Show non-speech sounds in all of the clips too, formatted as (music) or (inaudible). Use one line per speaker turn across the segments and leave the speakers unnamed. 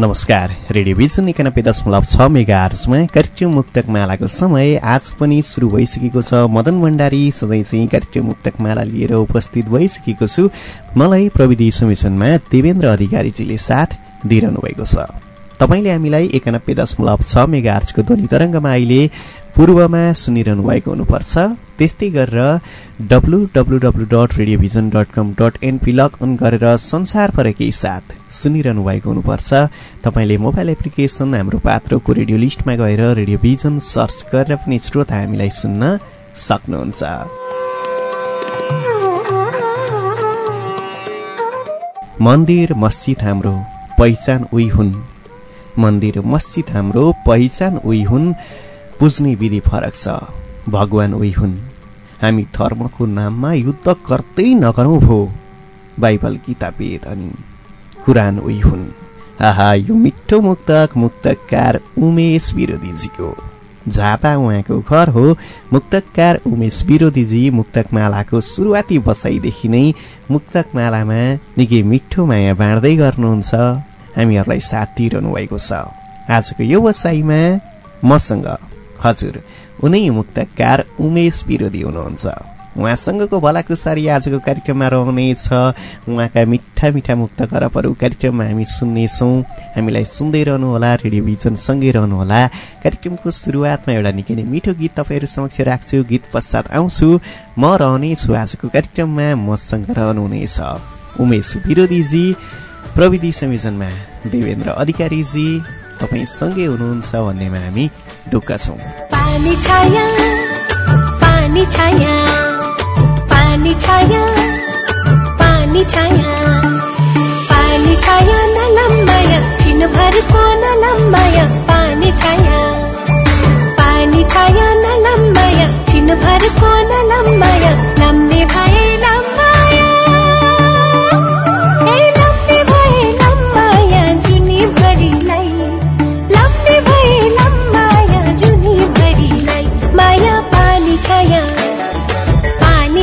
नमस्कार radio vision एकानब्बे दशमलव छ मेगा आर्समा कार्यक्रम मुक्तक मालाको समय आज पनि सुरु भइसकेको छ। मदन भण्डारी सधैँ चाहिँ कार्यक्रम मुक्तक माला लिएर उपस्थित भइसकेको छु। मलाई प्रविधि समिशनमा देवेन्द्र अधिकारीजीले साथ दिइरहनु भएको छ। तपाईँले हामीलाई एकानब्बे दशमलव छ मेगा आर्सको ध्वनि तरङ्गमा अहिले पूर्वमा सुनिरहनु भएको हुनुपर्छ। त्यस्तै गरेर W W W dot radio vision dot com dot NP log on गरेर संसारभरकै साथ सुनिरहनु भएको हुनुपर्छ। तपाईँले मोबाइल एप्लिकेसन हाम्रो पात्रोको रेडियो लिस्टमा गएर रेडियोभिजन सर्च गरेर पनि श्रोता हामीलाई सुन्न सक्नुहुन्छ। मन्दिर मस्जिद हाम्रो पहिचान उही हुन्। मन्दिर मस्जिद हाम्रो पहिचान उही हुन् बुझ्ने विधि फरक छ। भगवान उही हुन्। हामी धर्मको नाममा युद्ध गर्दै नगरौँ भो। बाइबल गीता वेद अनि कुरान उही हुन्। आहा यो मिठो मुक्तक मुक्तकार उमेश विरोधीजीको। झापा उहाँको घर हो। मुक्तकार उमेश विरोधीजी मुक्तकमालाको सुरुवाती बसाइदेखि नै मुक्तकमालामा निकै मिठो माया बाँड्दै गर्नुहुन्छ। हामीहरूलाई साथ दिइरहनु भएको छ। आजको यो बसाइमा मसँग हजुर उनै मुक्तकार उमेश विरोधी हुनुहुन्छ। उहाँसँगको भलाकुसारी आजको कार्यक्रममा रहनेछ। उहाँका मिठा मिठा मुक्त खरबहरू कार्यक्रममा हामी सुन्नेछौँ। हामीलाई सुन्दै रहनुहोला रेडियोभिजन सँगै रहनुहोला। कार्यक्रमको सुरुवातमा एउटा निकै नै मिठो गीत तपाईँहरू समक्ष राख्छु गीत पश्चात आउँछु। म रहनेछु आजको कार्यक्रममा मसँग रहनुहुनेछ। उमेश विरोधीजी प्रविधि संयोजनमा देवेन्द्र अधिकारीजी तपाईँ सँगै हुनुहुन्छ भन्नेमा हामी ढुक्क छौँ।
पानी छाया पानी छाया पानी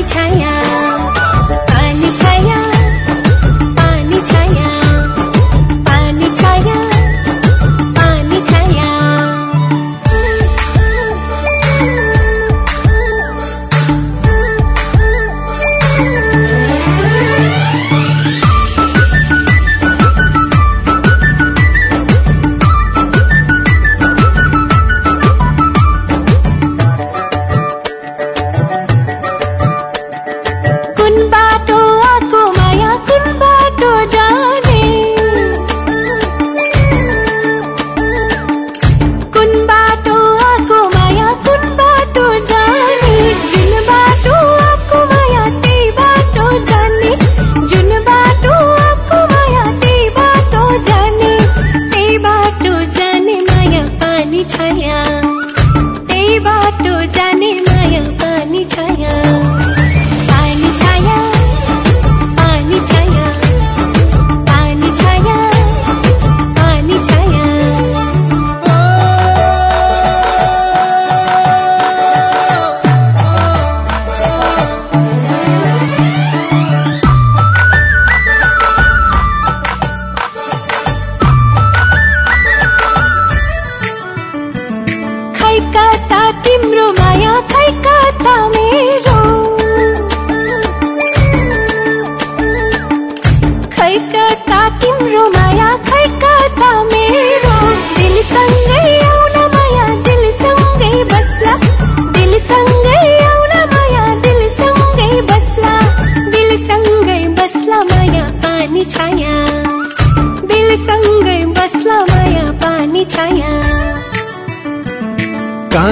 छाया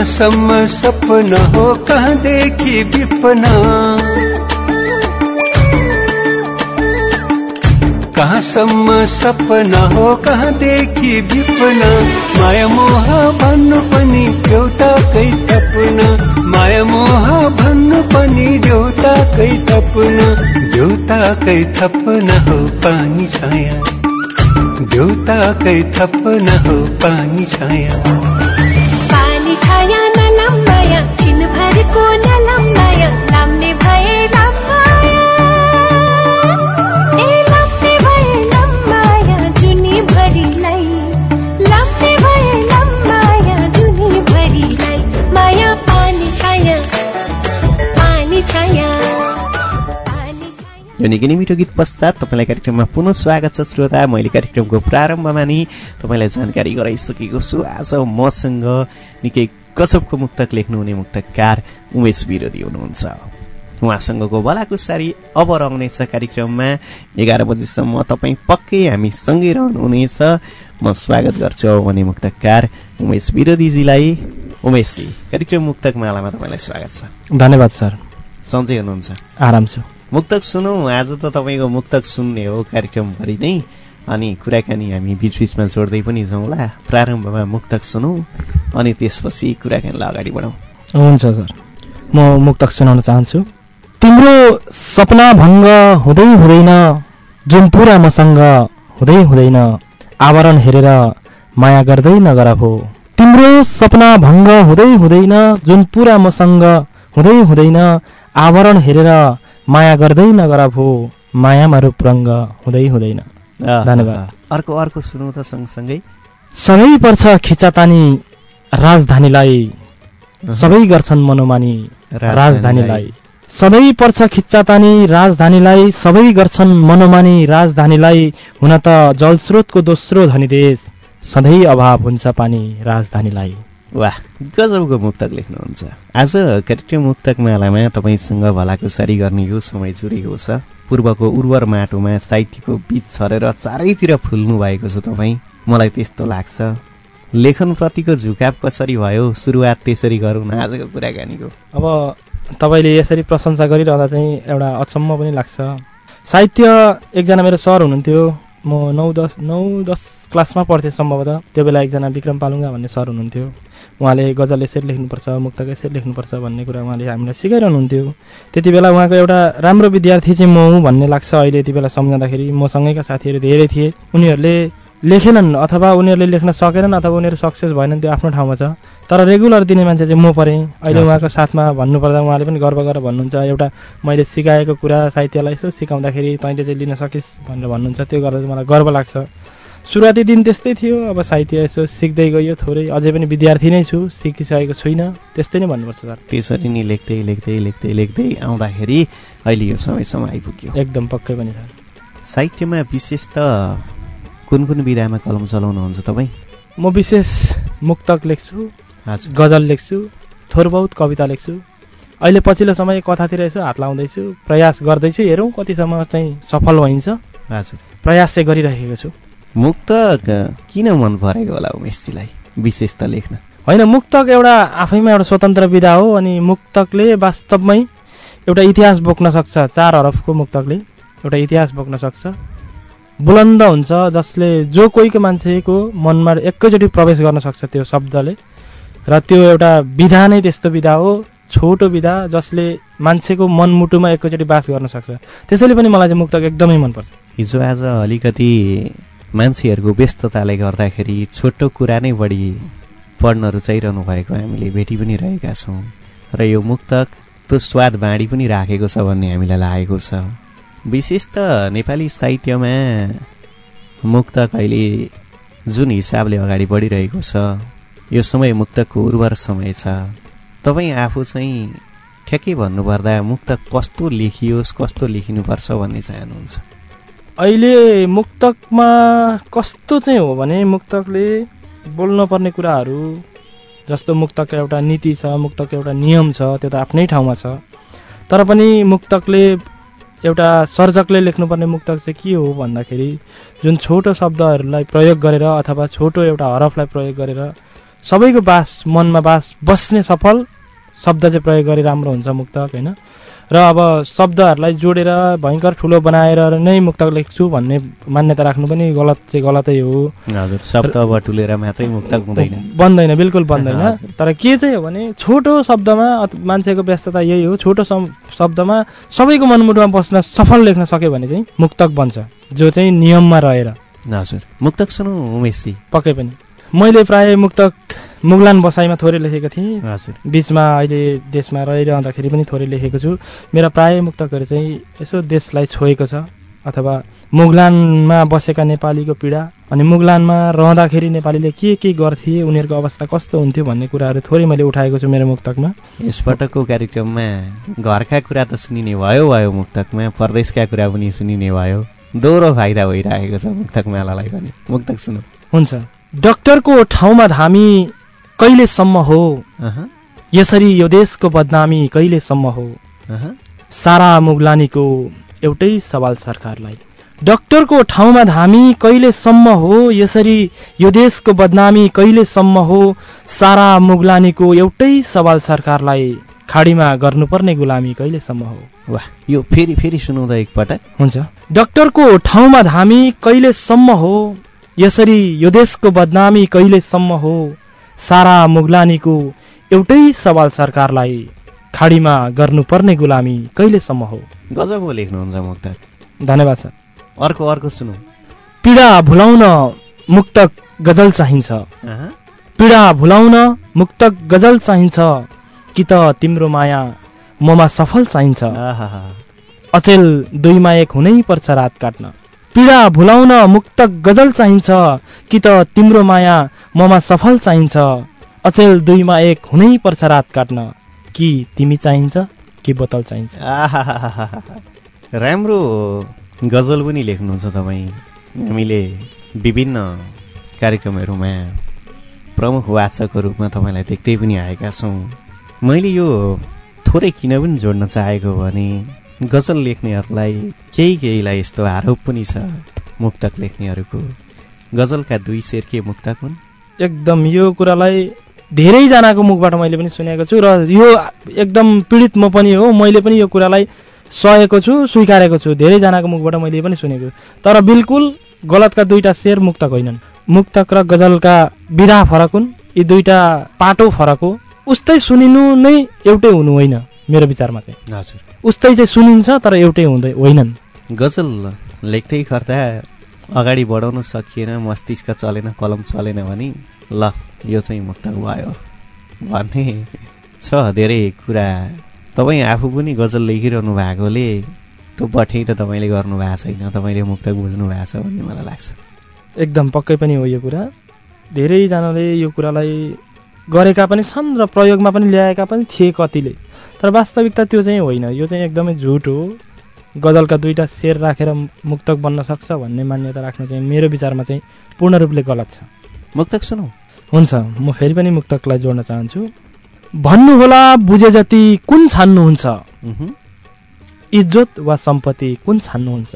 कहाँसम्म सपना हो कहाँदेखि विपना? कहाँसम्म सपना हो कहाँदेखि विपना? माया मोह भन्नु पनि देउताकै थपना माया मोह भन्नु पनि देउताकै थपना देउताकै थपना हो पानी छाया। देउताकै थपना हो पानी छाया।
यो निकै नै मिठो गीत पश्चात तपाईँलाई कार्यक्रममा पुनः स्वागत छ श्रोता। मैले कार्यक्रमको प्रारम्भमा नि तपाईँलाई जानकारी गराइसकेको छु। आज मसँग निकै गजबको मुक्तक लेख्नुहुने मुक्तकार उमेश विरोधी हुनुहुन्छ। उहाँसँगको भलाकुसारी अब रहनेछ कार्यक्रममा। एघार बजीसम्म तपाईँ पक्कै हामी सँगै रहनुहुनेछ। म स्वागत गर्छु अब भने मुक्तकार उमेश विरोधीजीलाई उमेशजी कार्यक्रम मुक्तक मालामा तपाईँलाई स्वागत छ।
धन्यवाद सर।
सन्चै हुनुहुन्छ।
आराम छु।
मुक्तक सुनौँ आज त तपाईँको मुक्तक सुन्ने हो कार्यक्रमभरि नै। अनि कुराकानी हामी बिचबिचमा जोड्दै पनि जाउँला प्रारम्भमा मुक्तक सुनौँ अनि त्यसपछि कुराकानीलाई अगाडि बढाउँ।
हुन्छ सर। म मुक्तक सुनाउन चाहन्छु। तिम्रो सपना भङ्ग हुँदै हुँदैन जुन पुरा मसँग हुँदै हुँदैन आवरण हेरेर माया गर्दै नगर भो। तिम्रो सपना भङ्ग हुँदै हुँदैन जुन पुरा मसँग हुँदै हुँदैन आवरण हेरेर माया गर्दै नगर भो मायामा रूप रङ्ग हुँदै हुँदैन। धन्यवाद।
अर्को अर्को सुनौँ त सँगसँगै
सधैँ पर्छ खिचातानी राजधानीलाई। सबै गर्छन् मनोमानी राजधानीलाई। सधैँ पर्छ खिच्चातानी राजधानीलाई। सबै गर्छन् मनोमानी राजधानीलाई। हुन त जलस्रोतको दोस्रो धनी देश। सधैँ अभाव हुन्छ पानी राजधानीलाई।
वाह गजबको मुक्तक लेख्नुहुन्छ। आज कार्यक्रम मुक्तक मालामा तपाईँसँग भलाकुसारी गर्ने यो समय जुरेको छ पूर्वको उर्वर माटोमा साहित्यको बीज छरेर चारैतिर फुल्नु भएको छ तपाईँ। मलाई त्यस्तो लाग्छ। लेखनप्रतिको झुकाव कसरी भयो? सुरुवात त्यसरी गरौँ न आजको कुराकानीको।
अब तपाईँले यसरी प्रशंसा गरिरहँदा चाहिँ एउटा अचम्म पनि लाग्छ। साहित्य एकजना मेरो सर हुनुहुन्थ्यो। म नौ दस नौ दस क्लासमा पढ्थेँ सम्भवतः। त्यो बेला एकजना विक्रम पालुङ्गा भन्ने सर हुनुहुन्थ्यो। उहाँले गजल यसरी लेख्नुपर्छ मुक्तक यसरी लेख्नुपर्छ भन्ने कुरा उहाँले हामीलाई सिकाइरहनुहुन्थ्यो। त्यति बेला उहाँको एउटा राम्रो विद्यार्थी चाहिँ म हुँ भन्ने लाग्छ अहिले यति बेला सम्झँदाखेरि। मसँगैका साथीहरू धेरै थिए। उनीहरूले लेखेनन् अथवा उनीहरूले लेख्न सकेनन् अथवा उनीहरू सक्सेस भएनन् त्यो आफ्नो ठाउँमा छ। तर रेगुलर दिने मान्छे चाहिँ म परेँ। अहिले उहाँको साथमा भन्नुपर्दा उहाँले पनि गर्व गरेर भन्नुहुन्छ एउटा मैले सिकाएको कुरा साहित्यलाई यसो सिकाउँदाखेरि तैँले चाहिँ लिन सकिस् भनेर भन्नुहुन्छ। त्यो गर्दा चाहिँ मलाई गर्व लाग्छ। सुरुवाती दिन त्यस्तै थियो। अब साहित्य यसो सिक्दै गयो थोरै। अझै पनि विद्यार्थी नै छु सिकिसकेको छुइनँ। त्यस्तै नै भन्नुपर्छ सर।
त्यसरी नै लेख्दै लेख्दै लेख्दै लेख्दै आउँदाखेरि अहिले यो समयसम्म आइपुग्यो।
एकदम पक्कै पनि सर।
साहित्यमा विशेष त कुन कुन विधामा कलम चलाउनुहुन्छ तपाईँ?
म विशेष मुक्तक लेख्छु
हजुर।
गजल लेख्छु थोर बहुत कविता लेख्छु। अहिले पछिल्लो समय कथातिर यसो हात लाउँदैछु प्रयास गर्दैछु हेरौँ कतिसम्म चाहिँ सफल भइन्छ।
हजुर।
प्रयास चाहिँ गरिरहेको छु।
मुक्तक किन मन परेको होला उमेशजीलाई विशेष त लेख्न।
होइन मुक्तक एउटा आफैमा एउटा स्वतन्त्र विधा हो अनि मुक्तकले वास्तवमै एउटा इतिहास बोक्न सक्छ। चार हरफको मुक्तकले एउटा इतिहास बोक्न सक्छ। बुलन्द हुन्छ जसले जो कोहीको मान्छेको मनमा एकैचोटि प्रवेश गर्न सक्छ त्यो शब्दले। र त्यो एउटा विधा नै त्यस्तो विधा हो छोटो विधा जसले मान्छेको मनमुटुमा एकैचोटि बास गर्न सक्छ। त्यसैले पनि मलाई चाहिँ मुक्तक एकदमै मनपर्छ।
हिजो आज अलिकति मान्छेहरूको व्यस्तताले गर्दाखेरि छोटो कुरा नै बढी पढ्न रुचाइरहनु भएको हामीले भेटी पनि रहेका छौँ। र यो मुक्तक त्यो स्वाद बाँडी पनि राखेको छ भन्ने हामीलाई लागेको छ। विशेष त नेपाली साहित्यमा मुक्तक अहिले जुन हिसाबले अगाडि बढिरहेको छ यो समय मुक्तकको उर्वर समय छ। तपाईँ आफू चाहिँ ठ्याक्कै भन्नुपर्दा मुक्तक कस्तो लेखियोस् कस्तो लेखिनुपर्छ भन्ने चाहनुहुन्छ?
अहिले मुक्तकमा कस्तो चाहिँ हो भने मुक्तकले बोल्न पर्ने कुराहरू जस्तो मुक्तकको एउटा नीति छ मुक्तकको एउटा नियम छ त्यो त आफ्नै ठाउँमा छ। तर पनि मुक्तकले एउटा सर्जकले लेख्नुपर्ने मुक्तक चाहिँ के हो भन्दाखेरि जुन छोटो शब्दहरूलाई प्रयोग गरेर अथवा छोटो एउटा हरफलाई प्रयोग गरेर सबैको बास मनमा बास बस्ने सफल शब्द चाहिँ प्रयोग गरे राम्रो हुन्छ मुक्तक होइन? र अब शब्दहरूलाई जोडेर भयङ्कर ठुलो बनाएर नै मुक्तक लेख्छु भन्ने मान्यता राख्नु पनि गलत चाहिँ गलतै हो।
हजुर शब्द बटुलेर मात्रै मुक्तक हुँदैन।
बन्दैन बिल्कुल बन्दैन। (laughs) तर के चाहिँ हो भने छोटो शब्दमा मान्छेको व्यस्तता यही हो छोटो शब्दमा सबैको मनमुटुमा बस्न सफल लेख्न सक्यो भने चाहिँ मुक्तक बन्छ जो चाहिँ नियममा रहेर।
हजुर। मुक्तक सुनौ उमेशजी।
पक्कै पनि। मैले प्राय मुक्तक मुगलान बसाइमा थोरै लेखेको थिएँ।
हजुर।
बिचमा अहिले देशमा रहिरहँदाखेरि पनि थोरै लेखेको छु। मेरा प्राय मुक्तकहरू चाहिँ यसो देशलाई छोएको छ अथवा मुगलानमा बसेका नेपालीको पीडा अनि मुगलानमा रहँदाखेरि नेपालीले के के गर्थे उनीहरूको अवस्था कस्तो हुन्थ्यो भन्ने कुराहरू थोरै मैले उठाएको छु मेरो मुक्तकमा।
यसपटकको कार्यक्रममा घरका कुरा त सुनिने भयो भयो मुक्तकमा परदेशका कुरा पनि सुनिने भयो। दोहोरो फाइदा भइरहेको छ मुक्तक मालालाई पनि। मुक्तक सुनौ।
हुन्छ। डक्टरको ठाउँमा धामी कहिलेसम्म हो? यसरी यो देशको बदनामी कहिलेसम्म हो? सारा मुगलानीको एउटै सवाल सरकारलाई। डक्टरको ठाउँमा धामी कहिलेसम्म हो? यसरी यो देशको बदनामी कहिलेसम्म हो? सारा मुगलानीको एउटै सवाल सरकारलाई खाडीमा गर्नुपर्ने गुलामी कहिलेसम्म हो?
वाह यो फेरि फेरि सुनौ त एकपटक।
हुन्छ। डक्टरको ठाउँमा धामी कहिलेसम्म हो? यसरी यो देशको बदनामी कहिलेसम्म हो? सारा मुगलानीको एउटै सवाल सरकारलाई खाडीमा गर्नुपर्ने गुलामी कहिलेसम्म हो?
गजबको लेख्नुहुन्छ मुक्तक।
धन्यवाद सर।
अर्को अर्को सुनौ।
पीडा भुलाउन मुक्तक गजल चाहिन्छ। पीडा भुलाउन मुक्तक गजल चाहिन्छ। कि त तिम्रो माया ममा सफल चाहिन्छ। अचेल दुईमा एक हुनै पर्छ रात काट्न। पीडा भुलाउन मुक्तक गजल चाहिन्छ कि त तिम्रो माया ममा सफल चाहिन्छ। अचेल दुईमा एक हुनै पर्छ रात काट्न। कि तिमी चाहिन्छ कि बोतल चाहिन्छ।
राम्रो गजल पनि लेख्नुहुन्छ तपाईँ। हामीले विभिन्न कार्यक्रमहरूमा प्रमुख वाचकको रूपमा तपाईँलाई देख्दै पनि आएका छौँ। मैले यो थोरै किन पनि जोड्न चाहेको भने गजल लेख्नेहरूलाई केही केहीलाई यस्तो आरोप पनि छ मुक्तक लेख्नेहरूको। गजलका दुई शेर के मुक्तक हुन्?
एकदम यो कुरालाई धेरैजनाको मुखबाट मैले पनि सुनेको छु र यो एकदम पीडित म पनि हो मैले पनि यो कुरालाई सहेको छु स्वीकारेको छु धेरैजनाको मुखबाट मैले पनि सुनेको तर बिल्कुल गलतका दुईटा शेर मुक्तक होइनन्। मुक्तक र गजलका विधा फरक हुन् यी दुईटा पाटो फरक हो। उस्तै सुनिनु नै एउटै हुनु होइन मेरो विचारमा चाहिँ।
हजुर।
उस्तै चाहिँ सुनिन्छ तर एउटै हुँदै होइनन्।
गजल लेख्दै गर्दा अगाडि बढाउन सकिएन मस्तिष्क चलेन कलम चलेन भने ल यो चाहिँ मुक्तक भयो। भन्ने छ धेरै कुरा। तपाईँ आफू पनि गजल लेखिरहनु भएकोले त्यो बठै त तपाईँले गर्नु भएको छैन तपाईँले मुक्तक बुझ्नु भएको छ भन्ने मलाई लाग्छ।
एकदम पक्कै पनि हो यो कुरा। धेरैजनाले यो कुरालाई गरेका पनि छन् र प्रयोगमा पनि ल्याएका पनि थिए कतिले। तर वास्तविकता त्यो चाहिँ होइन। यो चाहिँ एकदमै झुट हो। गजलका दुईटा शेर राखेर मुक्तक बन्न सक्छ भन्ने मान्यता राख्नु चाहिँ मेरो विचारमा चाहिँ पूर्ण रूपले गलत छ।
मुक्तक सुनौ
हुन्छ म फेरि पनि मुक्तकलाई जोड्न चाहन्छु। भन्नुहोला बुझे जति कुन छान्नुहुन्छ? इज्जत वा सम्पत्ति कुन छान्नुहुन्छ?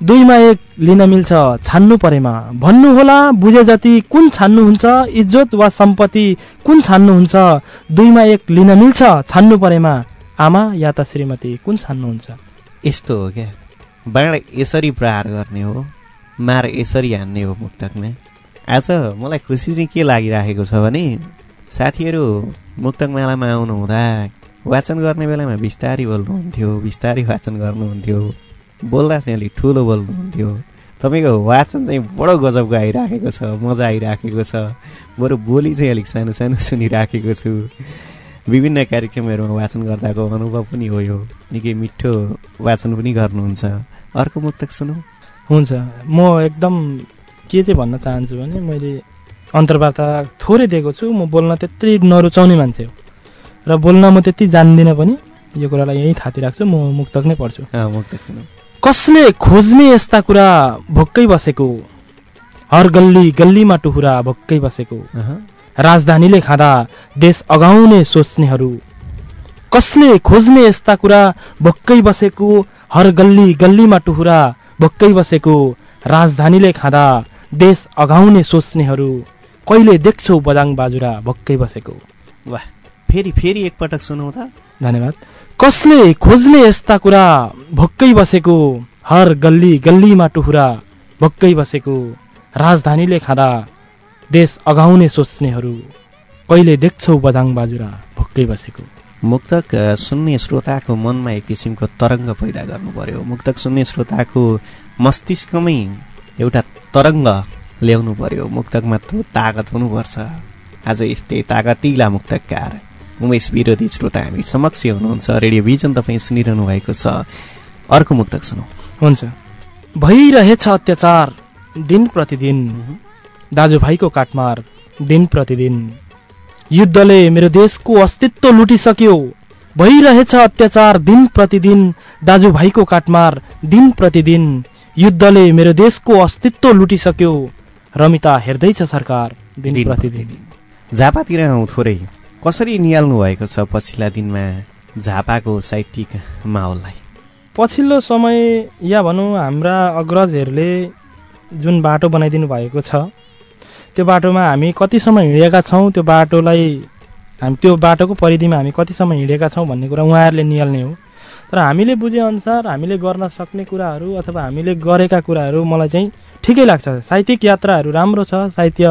दुईमा एक लिन मिल्छ छान्नु परेमा। भन्नुहोला बुझे जति कुन छान्नुहुन्छ इज्जत वा सम्पत्ति कुन छान्नुहुन्छ? दुईमा एक लिन मिल्छ छान्नु परेमा। आमा या त श्रीमती कुन छान्नुहुन्छ?
यस्तो हो क्या? बाँड यसरी प्रहार गर्ने हो मार यसरी हान्ने हो मुक्तकमा आज मलाई खुसी चाहिँ के लागिराखेको छ भने साथीहरू मुक्तक मेलामा आउनु हुँदा वाचन गर्ने बेलामा बिस्तारी बोल्नुहुन्थ्यो बिस्तारी वाचन गर्नुहुन्थ्यो। बोल्दा चाहिँ अलिक ठुलो बोल्नुहुन्थ्यो। तपाईँको वाचन चाहिँ बडो गजबको आइराखेको छ मजा आइराखेको छ। बरु बोली चाहिँ अलिक सानो सानो सुनिराखेको छु। विभिन्न कार्यक्रमहरूमा वाचन गर्दाको अनुभव पनि हो यो। निकै मिठो वाचन पनि गर्नुहुन्छ। अर्को मुक्तक सुनौ।
हुन्छ। म एकदम के चाहिँ भन्न चाहन्छु भने मैले अन्तर्वार्ता थोरै दिएको छु। म बोल्न त्यति नरुचाउने मान्छे हो। र बोल्न म त्यति जान्दिनँ पनि। यो कुरालाई यहीँ थाती राख्छु। म मुक्तक नै पढ्छु।
मुक्तक सुनौ।
कसले खोज्ने यस्ता कुरा भोक्कै बसेको? हर गल्ली गल्लीमा टुहुरा भोक्कै बसेको। राजधानीले खाँदा देश अगाउने सोच्नेहरू। कसले खोज्ने यस्ता कुरा भोक्कै बसेको? हर गल्ली गल्लीमा टुहुरा भोक्कै बसेको। राजधानीले खाँदा देश अगाउने सोच्नेहरू। कहिले देख्छौ बदाङ बाजुरा भक्कै बसेको?
वाह। फेरि फेरि एकपटक सुनौ त।
धन्यवाद। कसले खोज्ने यस्ता कुरा? भक्कै बसेको हर गल्ली गल्लीमा टुहुरा। भक्कै बसेको राजधानीले खाँदा देश अगाउने सोच्नेहरू। कहिले देख्छौ बदाङ बाजुरा? भक्कै बसेको।
मुक्तक सुन्ने श्रोताको मनमा एक किसिमको तरङ्ग पैदा गर्नु पर्यो मुक्तक सुन्ने श्रोताको मस्तिष्कमै एउटा तरङ्ग ल्याउनु पर्यो। मुक्तकमा त्यो तागत हुनुपर्छ। आज यस्तै तागतिला मुक्तकार उमेश विरोधी श्रोता हामी समक्ष हुनुहुन्छ। रेडियो भिजन तपाईँ सुनिरहनु भएको छ। अर्को मुक्तक सुनौ।
हुन्छ। भइरहेछ अत्याचार दिन प्रतिदिन। दाजुभाइको काटमार दिन प्रतिदिन। युद्धले मेरो देशको अस्तित्व लुटिसक्यो। भइरहेछ अत्याचार दिन प्रतिदिन। दाजुभाइको काटमार दिन प्रतिदिन। युद्धले मेरो देशको अस्तित्व लुटिसक्यो। रमिता हेर्दैछ सरकार दिन
दिन
प्रतिदिन।
झापातिर आउँ थोरै। कसरी निहाल्नु भएको छ पछिल्ला दिनमा झापाको साहित्यिक माहौललाई?
पछिल्लो समय या भनौँ हाम्रा अग्रजहरूले जुन बाटो बनाइदिनु भएको छ त्यो बाटोमा हामी कति समय हिँडेका छौँ त्यो बाटोलाई हामी त्यो बाटोको परिधिमा हामी कति समय हिँडेका छौँ भन्ने कुरा उहाँहरूले निहाल्ने हो। तर हामीले बुझेअनुसार हामीले गर्न सक्ने कुराहरू अथवा हामीले गरेका कुराहरू मलाई चाहिँ ठिकै लाग्छ। साहित्यिक यात्राहरू राम्रो छ साहित्य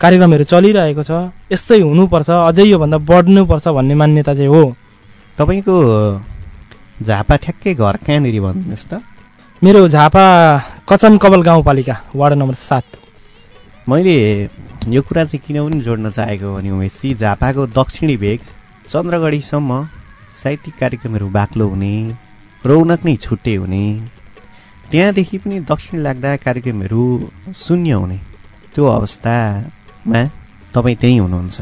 कार्यक्रमहरू चलिरहेको छ यस्तै हुनुपर्छ अझै योभन्दा बढ्नुपर्छ भन्ने मान्यता चाहिँ हो।
तपाईँको झापा ठ्याक्कै घर कहाँनिर भनिदिनुहोस् त?
मेरो झापा कवल गाउँपालिका वार्ड नम्बर सात।
मैले यो कुरा चाहिँ किन पनि जोड्न चाहेको भने उमेशजी झापाको दक्षिणी भेग चन्द्रगढीसम्म साहित्यिक कार्यक्रमहरू बाक्लो हुने रौनक नै छुट्टै हुने त्यहाँदेखि पनि दक्षिण लाग्दा कार्यक्रमहरू शून्य हुने। त्यो अवस्थामा तपाईँ त्यहीँ हुनुहुन्छ।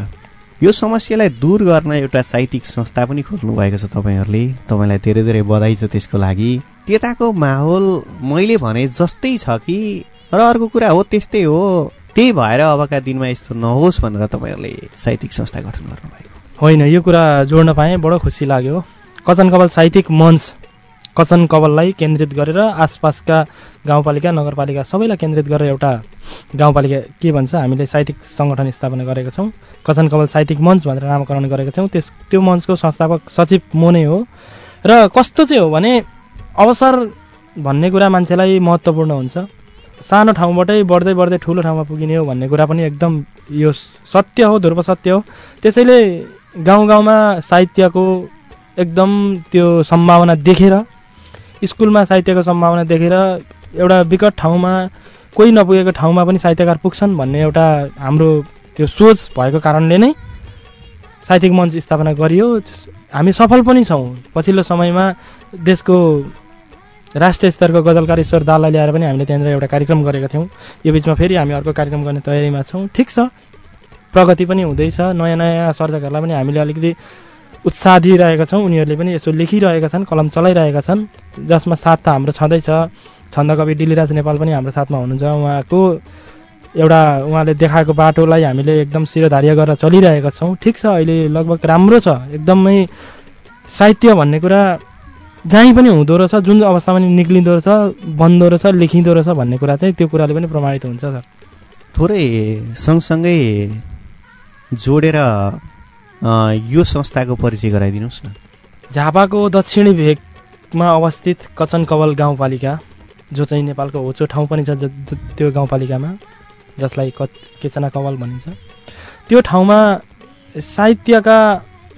यो समस्यालाई दूर गर्न एउटा साहित्यिक संस्था पनि खोल्नु भएको छ तपाईँहरूले। तपाईँलाई धेरै धेरै बधाई छ त्यसको लागि। त्यताको माहौल मैले भने जस्तै छ कि र अर्को कुरा हो त्यस्तै हो। त्यही भएर अबका दिनमा यस्तो नहोस् भनेर तपाईँहरूले साहित्यिक संस्था गठन गर्नुभएको।
होइन यो कुरा जोड्न पाएँ बडो खुसी लाग्यो। कचन कवल साहित्यिक मञ्च। कचन कवललाई केन्द्रित गरेर आसपासका गाउँपालिका नगरपालिका सबैलाई केन्द्रित गरेर एउटा गाउँपालिका के भन्छ हामीले साहित्यिक सङ्गठन स्थापना गरेका छौँ। कचन कवल साहित्यिक मञ्च भनेर नामकरण गरेका छौँ। त्यस त्यो मञ्चको संस्थापक सचिव म नै हो। र कस्तो चाहिँ हो भने अवसर भन्ने कुरा मान्छेलाई महत्त्वपूर्ण हुन्छ। सानो ठाउँबाटै बढ्दै बढ्दै ठुलो ठाउँमा पुगिने हो भन्ने कुरा पनि एकदम यो सत्य हो ध्रुव सत्य हो। त्यसैले गाउँ गाउँमा साहित्यको एकदम त्यो सम्भावना देखेर स्कुलमा साहित्यको सम्भावना देखेर एउटा विकट ठाउँमा कोही नपुगेको ठाउँमा पनि साहित्यकार पुग्छन् भन्ने एउटा हाम्रो त्यो सोच भएको कारणले नै साहित्यिक मञ्च स्थापना गरियो। हामी सफल पनि छौँ। पछिल्लो समयमा देशको राष्ट्रिय स्तरको गजलकार ईश्वर दाललाई ल्याएर पनि हामीले त्यहाँनिर एउटा कार्यक्रम गरेका थियौँ। यो बिचमा फेरि हामी अर्को कार्यक्रम गर्ने तयारीमा छौँ। ठिक छ। प्रगति पनि हुँदैछ। नयाँ नयाँ सर्जकहरूलाई पनि हामीले अलिकति उत्साह दिइरहेका छौँ। उनीहरूले पनि यसो लेखिरहेका छन् कलम चलाइरहेका छन्। जसमा साथ त हाम्रो छँदैछ। छन्दकवि डिलिराज नेपाल पनि हाम्रो साथमा हुनुहुन्छ। उहाँको एउटा उहाँले देखाएको बाटोलाई हामीले एकदम शिरोधार्य गरेर चलिरहेका छौँ। ठिक छ अहिले लगभग राम्रो छ। एकदमै साहित्य भन्ने कुरा जहीँ पनि हुँदो रहेछ। जुन अवस्थामा पनि निक्लिँदो रहेछ बन्दो रहेछ लेखिँदो रहेछ भन्ने कुरा चाहिँ त्यो कुराले पनि प्रमाणित हुन्छ सर।
थोरै सँगसँगै जोडेर यो संस्थाको परिचय गराइदिनुहोस् न।
झापाको दक्षिणी भेगमा अवस्थित कचन कवल गाउँपालिका जो चाहिँ नेपालको होचो ठाउँ पनि छ त्यो गाउँपालिकामा जसलाई क केचना कवल भनिन्छ। त्यो ठाउँमा साहित्यका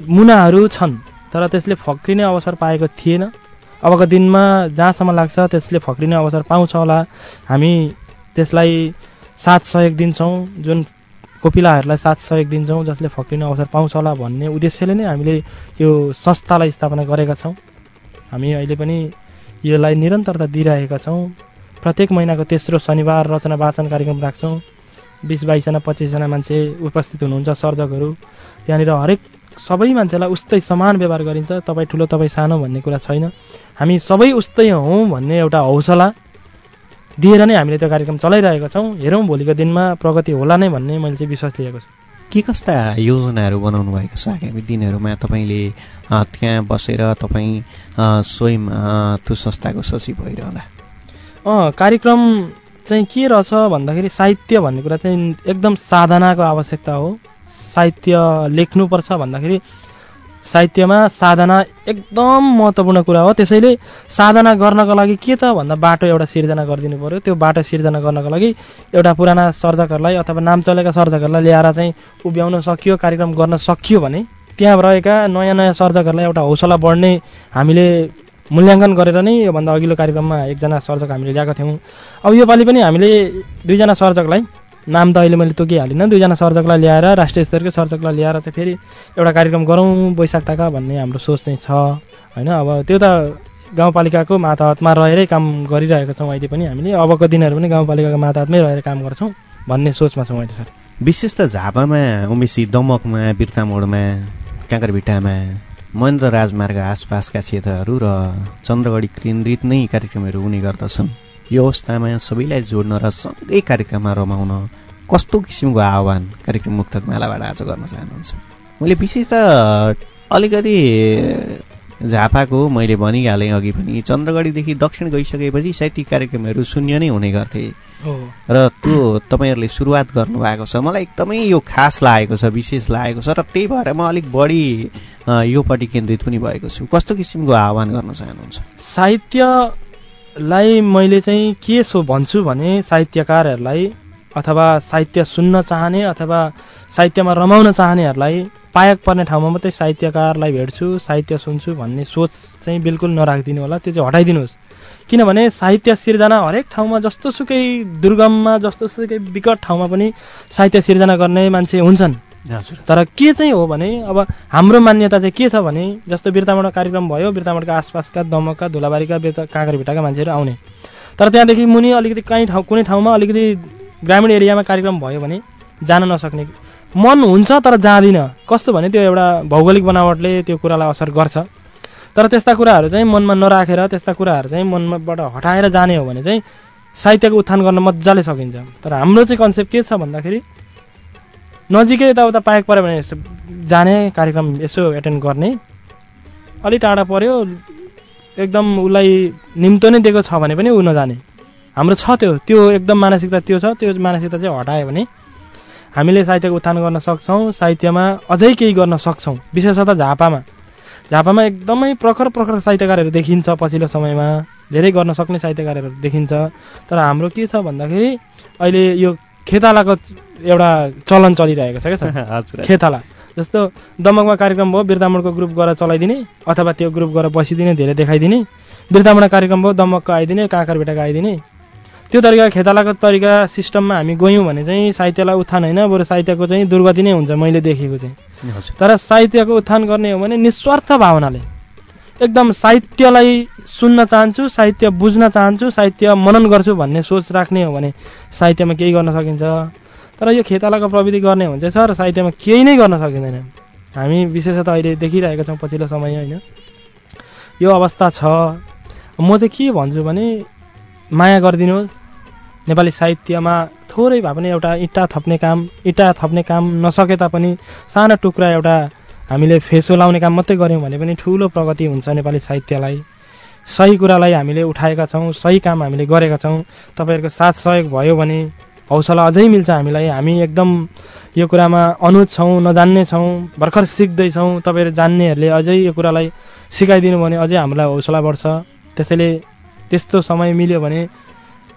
मुनाहरू छन् तर त्यसले फक्रिने अवसर पाएको थिएन। अबको दिनमा जहाँसम्म लाग्छ त्यसले फक्रिने अवसर पाउँछ होला। हामी त्यसलाई साथ सहयोग दिन्छौँ जुन कोपिलाहरूलाई साथ सहयोग दिन्छौँ जसले फक्रिने अवसर पाउँछ होला भन्ने उद्देश्यले नै हामीले यो संस्थालाई स्थापना गरेका छौँ। हामी अहिले पनि यसलाई निरन्तरता दिइरहेका छौँ। प्रत्येक महिनाको तेस्रो शनिबार रचना वाचन कार्यक्रम राख्छौँ। बिस बाइसजना पच्चिसजना मान्छे उपस्थित हुनुहुन्छ सर्जकहरू। त्यहाँनिर हरेक सबै मान्छेलाई उस्तै समान व्यवहार गरिन्छ। तपाईँ ठुलो तपाईँ सानो भन्ने कुरा छैन। हामी सबै उस्तै हौँ भन्ने एउटा हौसला दिएर नै हामीले त्यो कार्यक्रम चलाइरहेका छौँ। हेरौँ भोलिको दिनमा प्रगति होला नै भन्ने मैले चाहिँ विश्वास लिएको छु।
के कस्ता योजनाहरू बनाउनु भएको छ? आगामी दिनहरूमा तपाईँले त्यहाँ बसेर तपाईँ स्वयं त्यो संस्थाको सचिव भइरहँदा?
अँ कार्यक्रम चाहिँ के रहेछ भन्दाखेरि साहित्य भन्ने कुरा चाहिँ एकदम साधनाको आवश्यकता हो। साहित्य लेख्नुपर्छ भन्दाखेरि साहित्यमा साधना एकदम महत्त्वपूर्ण कुरा हो। त्यसैले साधना गर्नको लागि के त? भन्दा बाटो एउटा सिर्जना गरिदिनु पऱ्यो त्यो बाटो सिर्जना गर्नको लागि एउटा पुराना सर्जकहरूलाई अथवा नाम चलेका सर्जकहरूलाई ल्याएर चाहिँ उभ्याउन सकियो कार्यक्रम गर्न सकियो भने त्यहाँ रहेका नयाँ नयाँ सर्जकहरूलाई एउटा हौसला बढ्ने हामीले मूल्याङ्कन गरेर नै योभन्दा अघिल्लो कार्यक्रममा एकजना सर्जक हामीले ल्याएका थियौँ। अब योपालि पनि हामीले दुईजना सर्जकलाई नाम त अहिले मैले तोकिहालिनँ दुईजना सर्जकलाई ल्याएर राष्ट्रिय स्तरकै सर्जकलाई ल्याएर चाहिँ फेरि एउटा कार्यक्रम गरौँ वैशाखताका भन्ने हाम्रो सोच चाहिँ छ। होइन अब त्यो त गाउँपालिकाको माताहतमा रहेरै काम गरिरहेका छौँ अहिले पनि हामीले। अबको दिनहरू पनि गाउँपालिकाको माताहतमै रहेर काम गर्छौँ भन्ने सोचमा छौँ अहिले सर।
विशेष त झापामा उमेसी दमकमा बिर्तामोडमा काँकरभिट्टामा महेन्द्र राजमार्ग आसपासका क्षेत्रहरू र चन्द्रगढी केन्द्रित नै कार्यक्रमहरू हुने गर्दछन्। यो अवस्थामा सबैलाई जोड्न र सँगै कार्यक्रममा रमाउन कस्तो किसिमको आह्वान कार्यक्रम मुक्तक मालाबाट आज गर्न चाहनुहुन्छ? मैले विशेष त अलिकति झापाको मैले भनिहालेँ अघि पनि चन्द्रगढीदेखि दक्षिण गइसकेपछि साहित्यिक कार्यक्रमहरू शून्य नै हुने गर्थे। र त्यो तपाईँहरूले सुरुवात गर्नुभएको छ मलाई एकदमै यो खास लागेको छ विशेष लागेको छ र त्यही भएर म अलिक बढी योपट्टि केन्द्रित पनि भएको छु। कस्तो किसिमको आह्वान गर्न चाहनुहुन्छ?
साहित्यलाई मैले चाहिँ के सो भन्छु भने साहित्यकारहरूलाई अथवा साहित्य सुन्न चाहने अथवा साहित्यमा रमाउन चाहनेहरूलाई पायक पर्ने ठाउँमा मात्रै साहित्यकारलाई भेट्छु साहित्य सुन्छु भन्ने सोच चाहिँ बिल्कुल नराखिदिनु होला त्यो चाहिँ हटाइदिनुहोस्। किनभने साहित्य सिर्जना हरेक ठाउँमा जस्तो सुकै दुर्गममा जस्तो सुकै विकट ठाउँमा पनि साहित्य सिर्जना गर्ने मान्छे हुन्छन्। तर के चाहिँ हो भने अब हाम्रो मान्यता चाहिँ के छ भने जस्तो बिर्तामोड कार्यक्रम भयो बिर्तामोडका आसपासका दमकका धुलाबारीका बेता काँकरभिटाका मान्छेहरू आउने। तर त्यहाँदेखि मुनि अलिकति कहीँ ठाउँ कुनै ठाउँमा अलिकति ग्रामीण एरियामा कार्यक्रम भयो भने जान नसक्ने मन हुन्छ तर जाँदिनँ। कस्तो भने त्यो एउटा भौगोलिक बनावटले त्यो कुरालाई असर गर्छ। तर त्यस्ता कुराहरू चाहिँ मनमा नराखेर त्यस्ता कुराहरू चाहिँ मनबाट हटाएर जाने हो भने चाहिँ साहित्यको उत्थान गर्न मजाले सकिन्छ। तर हाम्रो चाहिँ कन्सेप्ट के छ भन्दाखेरि नजिकै यताउता पाएको पऱ्यो भने जाने कार्यक्रम यसो एटेन्ड गर्ने। अलिक टाढा पऱ्यो एकदम उसलाई निम्तो नै दिएको छ भने पनि ऊ नजाने। हाम्रो छ त्यो त्यो एकदम मानसिकता त्यो छ त्यो मानसिकता चाहिँ हटायो भने हामीले साहित्यको उत्थान गर्न सक्छौँ साहित्यमा अझै केही गर्न सक्छौँ विशेषतः झापामा। झापामा एकदमै प्रखर प्रखर साहित्यकारहरू देखिन्छ पछिल्लो समयमा धेरै गर्न सक्ने साहित्यकारहरू देखिन्छ। तर हाम्रो के छ भन्दाखेरि अहिले यो खेतालाको एउटा चलन चलिरहेको छ क्या (laughs) खेताला। जस्तो दमकमा कार्यक्रम भयो बिर्तामोडको ग्रुप गरेर चलाइदिने अथवा त्यो ग्रुप गरेर बसिदिने धेरै देखाइदिने बिर्तामोड कार्यक्रम भयो दमकको आइदिने काँकरभिटाको आइदिने। त्यो तरिका खेतालाको तरिका सिस्टममा हामी गयौँ भने चाहिँ साहित्यलाई उत्थान होइन बरु साहित्यको चाहिँ दुर्गति नै हुन्छ मैले देखेको चाहिँ। तर साहित्यको उत्थान गर्ने हो भने निस्वार्थ भावनाले। एकदम साहित्यलाई सुन्न चाहन्छु साहित्य बुझ्न चाहन्छु साहित्य मनन गर्छु भन्ने सोच राख्ने हो भने साहित्यमा केही गर्न सकिन्छ। तर यो खेतालाको प्रविधि गर्ने हो भने चाहिँ सर साहित्यमा केही नै गर्न सकिँदैन। हामी विशेषतः अहिले देखिरहेका छौँ पछिल्लो समय होइन। यो अवस्था छ। म चाहिँ के भन्छु भने माया गरिदिनुहोस्। नेपाली साहित्यमा थोरै भए पनि एउटा इँटा थप्ने काम इँटा थप्ने काम नसके तापनि सानो टुक्रा एउटा हामीले फेसो लाउने काम मात्रै गऱ्यौँ भने पनि ठुलो प्रगति हुन्छ नेपाली साहित्यलाई। सही कुरालाई हामीले उठाएका छौँ सही काम हामीले गरेका छौँ। तपाईँहरूको साथ सहयोग भयो भने हौसला अझै मिल्छ हामीलाई। हामी एकदम यो कुरामा अनुज छौँ नजान्ने छौँ भर्खर सिक्दैछौँ। तपाईँहरू जान्नेहरूले अझै यो कुरालाई सिकाइदिनु भने अझै हामीलाई हौसला बढ्छ। त्यसैले त्यस्तो समय मिल्यो भने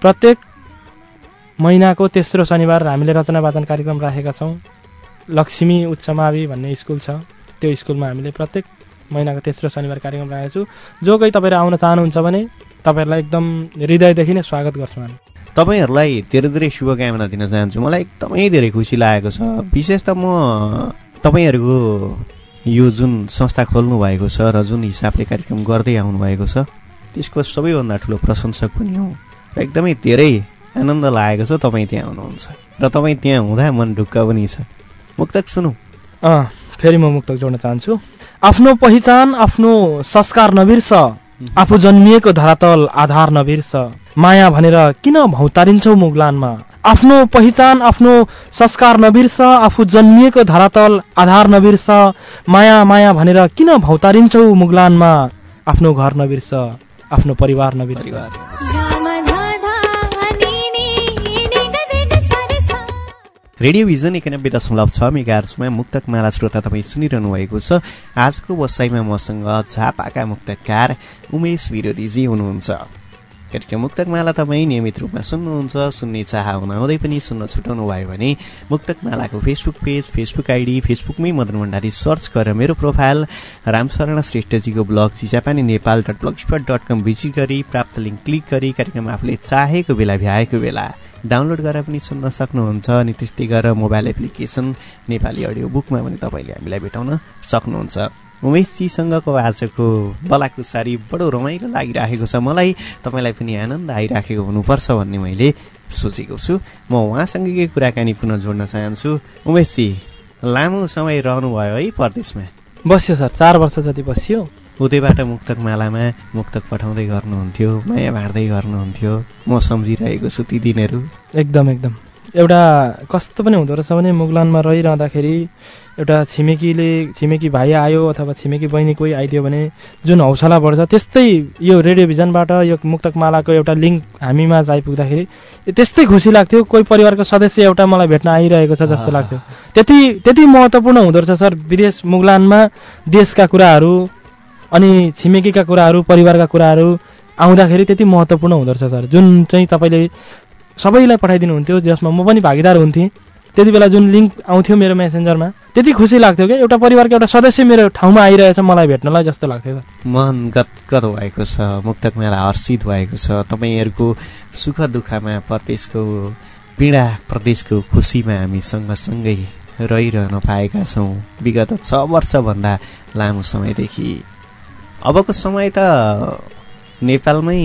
प्रत्येक महिनाको तेस्रो शनिबार हामीले रचना वाचन कार्यक्रम राखेका छौँ। लक्ष्मी उच्च मावि भन्ने स्कुल छ। त्यो स्कुलमा हामीले प्रत्येक महिनाको तेस्रो शनिबार कार्यक्रम राखेको छु। जो कोही तपाईँहरू आउन चाहनुहुन्छ भने तपाईँहरूलाई एकदम हृदयदेखि नै स्वागत गर्छौँ हामी।
तपाईँहरूलाई धेरै धेरै शुभकामना दिन चाहन्छु। मलाई एकदमै धेरै खुसी लागेको छ। विशेष त म तपाईँहरूको यो जुन संस्था खोल्नु भएको छ र जुन हिसाबले कार्यक्रम गर्दै आउनु भएको छ त्यसको सबैभन्दा ठुलो प्रशंसक पनि हो। र एकदमै धेरै आनन्द लागेको छ तपाईँ त्यहाँ आउनुहुन्छ र तपाईँ त्यहाँ हुँदा मन ढुक्क पनि छ। मुक्तक सुनौ।
अँ फेरि म मुक्तक जोड्न चाहन्छु। आफ्नो पहिचान आफ्नो संस्कार नबिर्स। आफू जन्मिएको धरातल आधार नबिर्स। माया भनेर किन भौतारिन्छौ मुगलानमा? आफ्नो पहिचान आफ्नो संस्कार नबिर्स। आफू जन्मिएको धरातल आधार नबिर्स। माया माया भनेर किन भौतारिन्छौ मुगलानमा? आफ्नो घर नबिर्स आफ्नो परिवार नबिर्स।
रेडियो भिजन एकानब्बे दशमलव छ मेगार्समा मुक्तक माला श्रोता तपाईँ सुनिरहनु भएको छ। आजको बसाइमा मसँग झापाका मुक्तकार उमेश विरोधीजी हुनुहुन्छ। कार्यक्रम मुक्तक माला तपाईँ नियमित रूपमा सुन्नुहुन्छ सुन्ने चाह हुँदाहुँदै पनि सुन्न छुटाउनु भयो भने मुक्तक मालाको फेसबुक पेज फेसबुक आइडी फेसबुकमै मदन भण्डारी सर्च गरेर मेरो profile Ramsharan श्रेष्ठजीको blog Chisapani Nepal dot blogspot dot com visit गरी प्राप्त लिङ्क क्लिक गरी कार्यक्रम आफूले चाहेको बेला भ्याएको बेला डाउनलोड गरेर पनि सुन्न सक्नुहुन्छ अनि त्यस्तै गरेर मोबाइल एप्लिकेसन नेपाली अडियो बुकमा पनि तपाईँले हामीलाई भेटाउन सक्नुहुन्छ। उमेशजीसँगको आजको बलाकुसारी बडो रमाइलो लागिराखेको छ। मलाई तपाईँलाई पनि आनन्द आइराखेको हुनुपर्छ भन्ने मैले सोचेको छु। म उहाँसँगकै कुराकानी पुनः जोड्न चाहन्छु। उमेशजी लामो समय रहनुभयो है परदेशमा?
बस्यो सर चार वर्ष जति बस्यो।
उतैबाट मुक्तक मालामा मुक्तक पठाउँदै गर्नुहुन्थ्यो माया बाँड्दै गर्नुहुन्थ्यो। म सम्झिरहेको छु ती दिनहरू।
एकदम एकदम। एउटा कस्तो पनि हुँदो रहेछ भने मुगलानमा रहिरहँदाखेरि एउटा छिमेकीले छिमेकी भाइ आयो अथवा छिमेकी बहिनी कोही आइदियो भने जुन हौसला बढ्छ त्यस्तै यो रेडियोभिजनबाट यो मुक्तक मालाको एउटा लिङ्क हामीमा आइपुग्दाखेरि त्यस्तै खुसी लाग्थ्यो। कोही परिवारको सदस्य एउटा मलाई भेट्न आइरहेको छ जस्तो लाग्थ्यो। त्यति त्यति महत्त्वपूर्ण हुँदो रहेछ सर विदेश मुगलानमा देशका कुराहरू अनि छिमेकीका कुराहरू परिवारका कुराहरू आउँदाखेरि त्यति महत्त्वपूर्ण हुँदो रहेछ सर। जुन चाहिँ तपाईँले सबैलाई पठाइदिनुहुन्थ्यो जसमा म पनि भागीदार हुन्थेँ। त्यति बेला जुन लिङ्क आउँथ्यो मेरो मेसेन्जरमा त्यति खुसी लाग्थ्यो क्या। एउटा परिवारको एउटा सदस्य मेरो ठाउँमा आइरहेछ मलाई भेट्नलाई जस्तो लाग्थ्यो
मन गदगद भएको छ मुक्तक मेला हर्षित भएको छ। तपाईँहरूको सुख दुःखमा प्रदेशको पीडा प्रदेशको खुसीमा हामी सँगसँगै रहिरहन पाएका छौँ। विगत छ वर्षभन्दा लामो समयदेखि। अबको समय त नेपालमै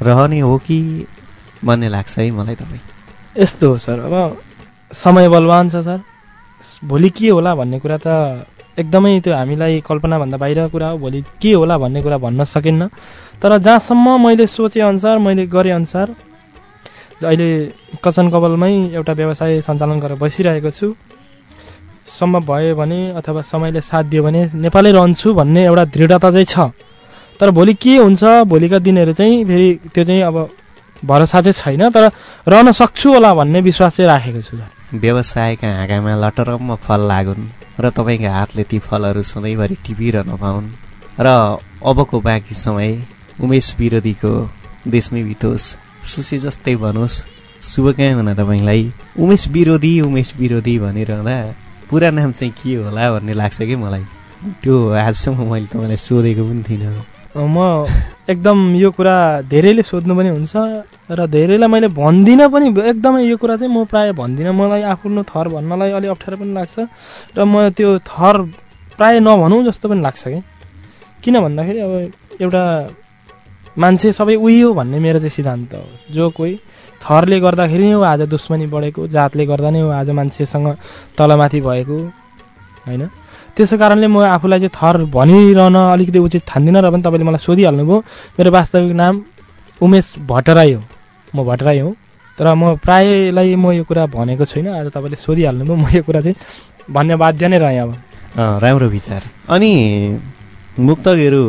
रहने हो कि भन्ने लाग्छ है मलाई तपाईँ?
यस्तो हो सर अब समय बलवान छ सर। भोलि के होला भन्ने कुरा त एकदमै त्यो हामीलाई कल्पनाभन्दा बाहिर कुरा हो। भोलि के होला भन्ने कुरा भन्न सकिन्न। तर जहाँसम्म मैले सोचेअनुसार मैले गरेअनुसार अहिले कचन कवलमै एउटा व्यवसाय सञ्चालन गरेर बसिरहेको छु। सम्भव भयो भने अथवा समयले साथ दियो भने नेपालै रहन्छु भन्ने एउटा दृढता चाहिँ छ। तर भोलि के हुन्छ भोलिका दिनहरू चाहिँ फेरि त्यो चाहिँ अब भरोसा चाहिँ छैन। तर रहन सक्छु होला भन्ने विश्वास चाहिँ राखेको छु
व्यवसायका हाँगामा लटरम्म फल लागुन् र तपाईँको हातले ती फलहरू सधैँभरि टिपिरहन पाउन्। र अबको बाँकी समय उमेश विरोधीको देशमै बितोस् सुशी जस्तै भनोस् शुभकामना तपाईँलाई। उमेश विरोधी उमेश विरोधी भनिरहँदा पुरा नाम चाहिँ के होला भन्ने लाग्छ कि मलाई? त्यो आजसम्म मैले तपाईँलाई सोधेको पनि थिइनँ।
म एकदम यो कुरा धेरैले सोध्नु पनि हुन्छ र धेरैलाई मैले भन्दिनँ पनि एकदमै यो कुरा चाहिँ म प्रायः भन्दिनँ। मलाई आफ्नो थर भन्नलाई अलिक अप्ठ्यारो पनि लाग्छ र म त्यो थर प्रायः नभनौँ जस्तो पनि लाग्छ कि। किन भन्दाखेरि अब एउटा मान्छे सबै उही हो भन्ने मेरो चाहिँ सिद्धान्त हो। जो कोही थरले गर्दाखेरि नै हो आज दुश्मनी बढेको जातले गर्दा नै हो आज मान्छेसँग तलमाथि भएको होइन? त्यसै कारणले म आफूलाई चाहिँ थर भनिरहन अलिकति उचित ठान्दिनँ र पनि तपाईँले मलाई सोधिहाल्नुभयो। मेरो वास्तविक नाम उमेश भट्टराई हो। म भट्टराई हो। तर म प्रायलाई म यो कुरा भनेको छुइनँ आज तपाईँले सोधिहाल्नुभयो। म यो कुरा चाहिँ भन्ने बाध्य नै रहेँ अब।
राम्रो विचार। अनि मुक्तकहरू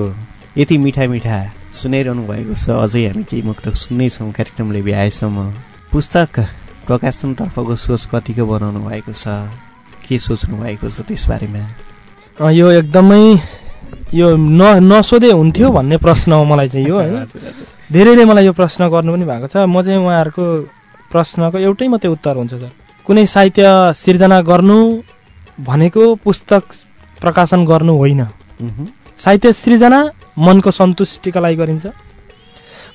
यति मिठा मिठा सुनाइरहनु भएको छ। अझै हामी केही मुक्तक सुन्नेछौँ। कार्यक्रमले भ्याएसम्म पुस्तक प्रकाशनतर्फको सोच कतिको बनाउनु भएको छ। के सोच्नु भएको छ त्यसबारेमा?
यो एकदमै यो न नसोधे हुन्थ्यो भन्ने प्रश्न हो मलाई चाहिँ यो (laughs) होइन धेरैले मलाई यो प्रश्न गर्नु पनि भएको छ। म चाहिँ उहाँहरूको प्रश्नको एउटै मात्रै उत्तर हुन्छ सर। कुनै साहित्य सिर्जना गर्नु भनेको पुस्तक प्रकाशन गर्नु होइन। साहित्य सृजना मनको सन्तुष्टिका लागि गरिन्छ।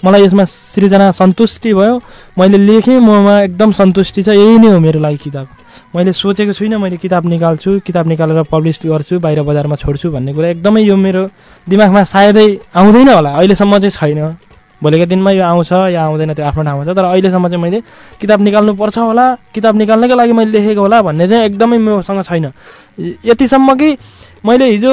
मलाई यसमा सृजना सन्तुष्टि भयो। मैले लेखेँ ममा एकदम सन्तुष्टि छ। यही नै हो मेरो लागि किताब। मैले सोचेको छुइनँ मैले किताब निकाल्छु किताब निकालेर पब्लिस गर्छु बाहिर बजारमा छोड्छु भन्ने कुरा एकदमै यो मेरो दिमागमा सायदै आउँदैन होला। अहिलेसम्म चाहिँ छैन। भोलिको दिनमा यो आउँछ या आउँदैन त्यो आफ्नो ठाउँमा छ तर अहिलेसम्म चाहिँ मैले किताब निकाल्नु पर्छ होला किताब निकाल्नकै लागि मैले लेखेको होला भन्ने चाहिँ एकदमै मसँग छैन। यतिसम्म कि मैले हिजो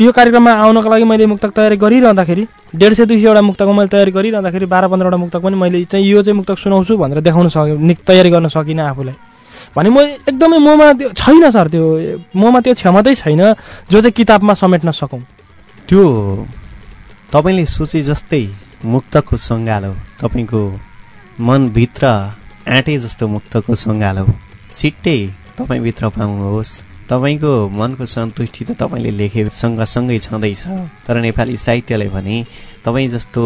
यो कार्यक्रममा आउनको लागि मैले मुक्तक तयारी गरिरहँदाखेरि डेढ सय दुई सयवटा मुक्तको मैले तयारी गरिरहँदाखेरि बाह्र पन्ध्रवटा मुक्तक पनि मैले चाहिँ यो चाहिँ मुक्तक सुनाउँछु भनेर देखाउन सक्यो तयारी गर्न सकिनँ आफूलाई। भने म एकदमै ममा त्यो छैन सर त्यो ममा त्यो क्षमतै छैन जो चाहिँ किताबमा समेट्न सकौँ।
त्यो तपाईँले सोचे जस्तै मुक्तको सङ्गालो तपाईँको मनभित्र आँटे जस्तो मुक्तको सङ्गालो छिट्टै तपाईँभित्र पाउनुहोस्। तपाईँको मनको सन्तुष्टि त तपाईँले लेखे सँगसँगै छँदैछ। तर नेपाली साहित्यले भने तपाईँ जस्तो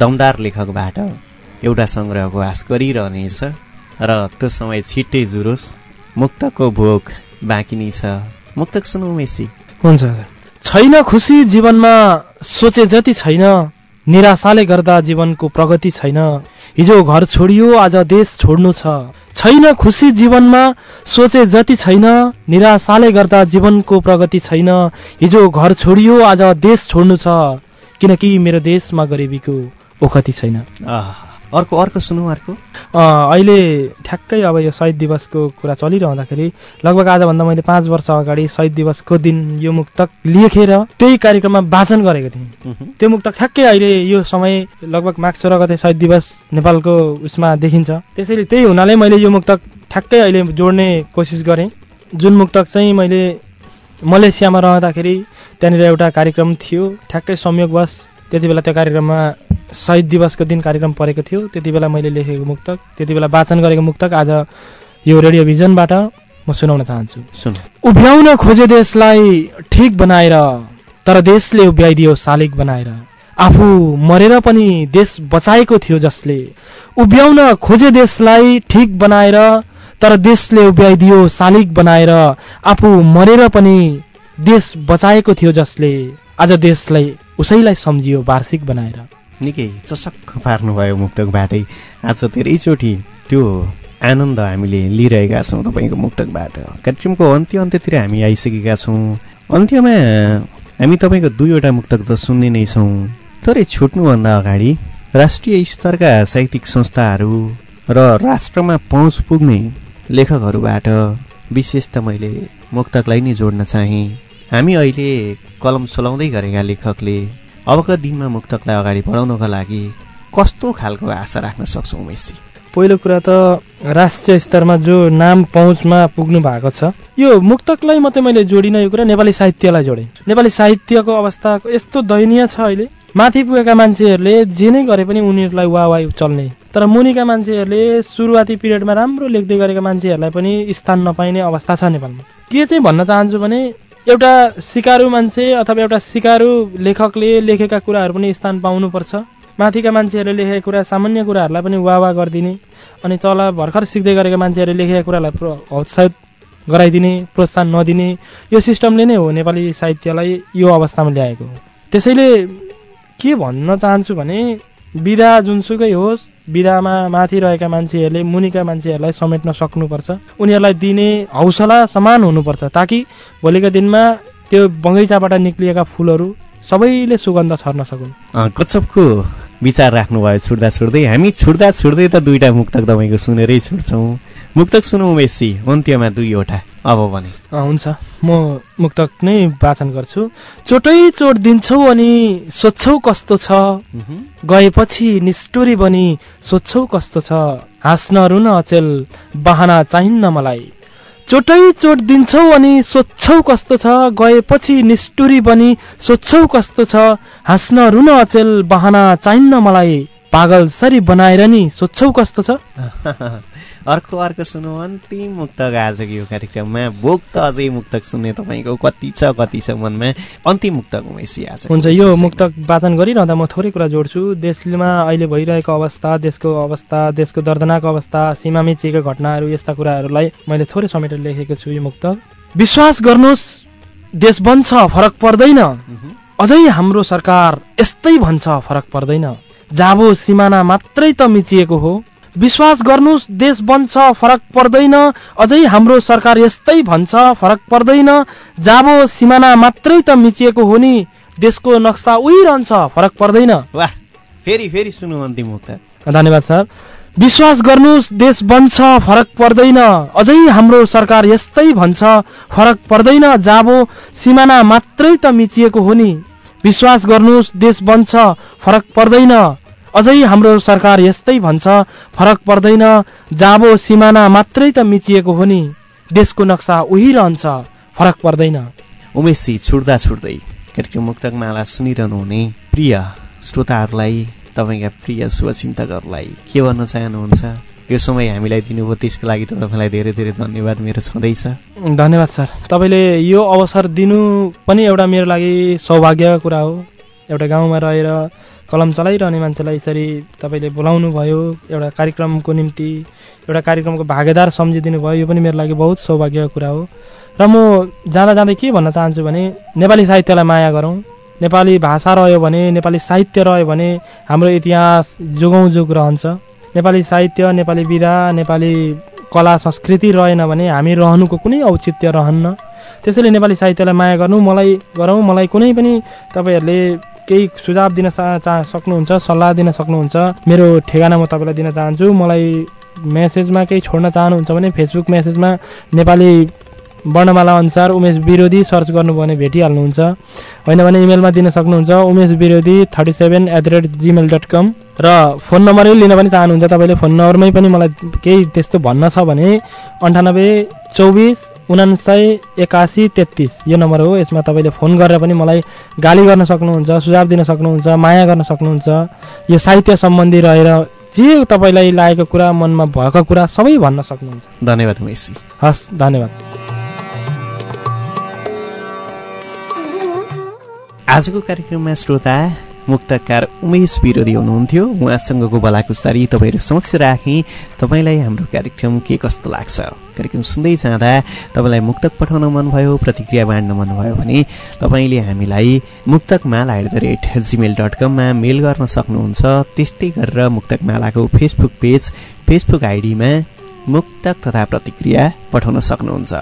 दमदार लेखकबाट एउटा सङ्ग्रहको आश गरिरहनेछ। र त्यो समय छिट्टै जुरोस्। मुक्तको भोग बाँकी नै छ। मुक्तक सुनौ मेसी।
हुन्छ। छैन खुसी जीवनमा सोचे जति छैन निराशाले गर्दा जीवनको प्रगति छैन। हिजो घर छोडियो आज देश छोड्नु छ। छैन खुसी जीवनमा सोचे जति छैन निराशाले गर्दा जीवनको प्रगति छैन। हिजो घर छोडियो आज देश छोड्नु छ। किनकि मेरो देशमा गरिबीको ओखति छैन।
अर्को अर्को सुनौ अर्को।
अहिले ठ्याक्कै अब यो शहीद दिवसको कुरा चलिरहँदाखेरि लगभग आजभन्दा मैले पाँच वर्ष अगाडि शहीद दिवसको दिन यो मुक्तक लेखेर त्यही कार्यक्रममा वाचन गरेको थिएँ। त्यो मुक्तक ठ्याक्कै अहिले यो समय लगभग माघ सोह्र गते शहीद दिवस नेपालको उसमा देखिन्छ। त्यसैले त्यही हुनाले मैले यो मुक्तक ठ्याक्कै अहिले जोड्ने कोसिस गरेँ। जुन मुक्तक चाहिँ मैले मलेसियामा रहँदाखेरि त्यहाँनिर एउटा कार्यक्रम थियो। ठ्याक्कै संयोगवश त्यति बेला त्यो कार्यक्रममा शहीद दिवसको दिन कार्यक्रम परेको थियो। त्यति बेला मैले लेखेको मुक्तक त्यति बेला वाचन गरेको मुक्तक आज यो रेडियो भिजनबाट म सुनाउन चाहन्छु।
सुन।
उभ्याउन खोजे देशलाई ठिक बनाएर तर देशले उभ्याइदियो शालिग बनाएर। आफू मरेर पनि देश बचाएको थियो जसले। उभ्याउन खोजे देशलाई ठिक बनाएर तर देशले उभ्याइदियो शालिग बनाएर। आफू मरेर पनि देश बचाएको थियो जसले। आज देशलाई उसैलाई सम्झियो वार्षिक बनाएर।
निकै चसक्क पार्नुभयो मुक्तकबाटै। आज धेरैचोटि त्यो आनन्द हामीले लिइरहेका छौँ तपाईँको मुक्तकबाट। कार्यक्रमको अन्त्य अन्त्यतिर हामी आइसकेका छौँ। अन्त्यमा हामी तपाईँको दुईवटा मुक्तक त सुन्ने नै छौँ। तरै छुट्नुभन्दा अगाडि राष्ट्रिय स्तरका साहित्यिक संस्थाहरू र राष्ट्रमा पहुँच पुग्ने लेखकहरूबाट विशेष त मैले मुक्तकलाई नै जोड्न चाहेँ। हामी अहिले कलम चलाउँदै गरेका लेखकले अबका दिनमा मुक्तकलाई अगाडि बढाउनको लागि कस्तो खालको आशा राख्न सक्छौँ मेसी
पहिलो कुरा त राष्ट्रिय स्तरमा जो नाम पहुँचमा पुग्नु भएको छ यो मुक्तकलाई मात्रै मैले जोडिनँ यो कुरा नेपाली साहित्यलाई जोडेँ। नेपाली साहित्यको अवस्था यस्तो दयनीय छ अहिले। माथि पुगेका मान्छेहरूले जे नै गरे पनि उनीहरूलाई वा वा चल्ने। तर मुनिका मान्छेहरूले सुरुवाती पिरियडमा राम्रो लेख्दै गरेका मान्छेहरूलाई पनि स्थान नपाइने अवस्था छ नेपालमा। के चाहिँ भन्न चाहन्छु भने एउटा सिकारु मान्छे अथवा एउटा सिकारु लेखकले लेखेका कुराहरू पनि स्थान पाउनुपर्छ। माथिका मान्छेहरूले लेखेका कुरा सामान्य कुराहरूलाई पनि वाह वाह गरिदिने अनि तल भर्खर सिक्दै गरेका मान्छेहरूले लेखेका कुरालाई हौत्साहित गराइदिने प्रोत्साहन नदिने यो सिस्टमले नै हो नेपाली साहित्यलाई यो अवस्थामा ल्याएको त्यसैले के भन्न चाहन्छु भने विधा जुनसुकै होस् विधामा माथि रहेका मान्छेहरूले मुनिका मान्छेहरूलाई समेट्न सक्नुपर्छ। उनीहरूलाई दिने हौसला समान हुनुपर्छ ताकि भोलिका दिनमा त्यो बगैँचाबाट निक्लिएका फुलहरू सबैले सुगन्ध छर्न सकुन्।
गजबको विचार राख्नुभयो छुट्दा छुट्दै। हामी छुट्दा छुट्दै त दुईवटा मुक्तक तपाईँको सुनेरै छुट्छौँ। मुक्तक सुनौ मेसी अन्त्यमा दुईवटा। अब भने।
हुन्छ। म मुक्तक नै वाचन गर्छु। चोटै चोट दिन्छौ अनि सोध्छौ कस्तो छ। गएपछि निष्ठुरी बनी सोध्छौ कस्तो छ। हाँस्न रुन अचेल बहाना चाहिन्न मलाई। चोटै चोट दिन्छौ अनि सोध्छौ कस्तो छ। गएपछि निष्ठुरी बनी सोध्छौ कस्तो छ। हाँस्न रुन अचेल बहाना चाहिन्न मलाई। पागल सरी बनाएर नि सोध्छौ कस्तो छ। (laughs)
अर्को अर्को सुनौ अन्तिम मुक्तक आजको यो कार्यक्रममा भोक त अझै मुक्तक सुन्ने तपाईँको कति छ कति छ मनमा अन्तिम मुक्तक उमेसी आज
हुन्छ यो मुक्तक वाचन गरिरहँदा म थोरै कुरा जोड्छु। देशमा अहिले भइरहेको अवस्था देशको अवस्था देशको दर्दनाक अवस्था सीमा मिचिएका घटनाहरू यस्ता कुराहरूलाई मैले थोरै समेटेर लेखेको छु यो मुक्तक। विश्वास गर्नुहोस् देश बन्छ फरक पर्दैन। अझै हाम्रो सरकार यस्तै भन्छ फरक पर्दैन। जाबो सिमाना मात्रै त मिचिएको हो। विश्वास गर्नुहोस् देश बन्छ फरक पर्दैन। अझै हाम्रो सरकार यस्तै भन्छ फरक पर्दैन। जाबो सिमाना मात्रै त मिचिएको हो नि। देशको नक्सा उही रहन्छ फरक पर्दैन।
वाह फेरि फेरि सुनौ अन्तिम
धन्यवाद सर। विश्वास गर्नुहोस् देश बन्छ फरक पर्दैन। अझै हाम्रो सरकार यस्तै भन्छ फरक पर्दैन। जाबो सिमाना मात्रै त मिचिएको हो नि। विश्वास गर्नुहोस् देश बन्छ फरक पर्दैन। अझै हाम्रो सरकार यस्तै भन्छ फरक पर्दैन। जाबो सिमाना मात्रै त मिचिएको हो नि। देशको नक्सा उही रहन्छ फरक पर्दैन।
उमेशजी छुट्दा छुट्दै कार्यक्रम मुक्तक माला सुनिरहनु हुने प्रिय श्रोताहरूलाई तपाईँका प्रिय शुभचिन्तकहरूलाई के भन्न चाहनुहुन्छ? यो समय हामीलाई दिनुभयो त्यसको लागि त तपाईँलाई धेरै धेरै धन्यवाद मेरो छँदैछ।
धन्यवाद सर। तपाईँले यो अवसर दिनु पनि एउटा मेरो लागि सौभाग्यको कुरा हो। एउटा गाउँमा रहेर कलम चलाइरहने मान्छेलाई यसरी तपाईँले बोलाउनु भयो एउटा कार्यक्रमको निम्ति एउटा कार्यक्रमको भागेदार सम्झिदिनु भयो यो पनि मेरो लागि बहुत सौभाग्यको कुरा हो। र म जाँदा जाँदै के भन्न चाहन्छु भने नेपाली साहित्यलाई माया गरौँ। नेपाली भाषा रह्यो भने नेपाली साहित्य रह्यो भने हाम्रो इतिहास जुगौँ जुग रहन्छ। नेपाली साहित्य नेपाली विधा नेपाली कला संस्कृति रहेन भने हामी रहनुको कुनै औचित्य रहन्न। त्यसैले नेपाली साहित्यलाई माया गर्नु मलाई गरौँ। मलाई कुनै पनि तपाईँहरूले केही सुझाव दिन चा चा सक्नुहुन्छ सल्लाह दिन सक्नुहुन्छ मेरो ठेगाना म तपाईँलाई दिन चाहन्छु। मलाई मेसेजमा केही छोड्न चाहनुहुन्छ भने फेसबुक मेसेजमा नेपाली वर्णमाला अनुसार उमेश विरोधी सर्च गर्नुभयो भने भेटिहाल्नुहुन्छ। होइन भने इमेलमा दिन सक्नुहुन्छ उमेश विरोधी thirty seven at the rate Gmail dot com र फोन नम्बरै लिन पनि चाहनुहुन्छ तपाईँले फोन नम्बरमै पनि मलाई केही त्यस्तो भन्न छ भने अन्ठानब्बे चौबिस उनासय एकासी तेत्तिस। यो नम्बर हो। यसमा तपाईँले फोन गरेर पनि मलाई गाली गर्न सक्नुहुन्छ सुझाव दिन सक्नुहुन्छ माया गर्न सक्नुहुन्छ। यो साहित्य सम्बन्धी रहेर जे तपाईँलाई लागेको कुरा मनमा भएको कुरा सबै भन्न सक्नुहुन्छ।
धन्यवाद उमेशजी
हस् धन्यवाद।
आजको कार्यक्रममा श्रोता मुक्तकार उमेश विरोधी हुनुहुन्थ्यो। उहाँसँगको भलाकुसारी तपाईँहरू समक्ष राखेँ। तपाईँलाई हाम्रो कार्यक्रम के कस्तो लाग्छ? कार्यक्रम सुन्दै जाँदा तपाईँलाई मुक्तक पठाउन मनभयो प्रतिक्रिया बाँड्न मनभयो भने तपाईँले हामीलाई Muktakmala at the rate Gmail dot कममा मेल गर्न सक्नुहुन्छ। त्यस्तै गरेर मुक्तकमालाको फेसबुक पेज फेसबुक आइडीमा मुक्तक तथा प्रतिक्रिया पठाउन सक्नुहुन्छ।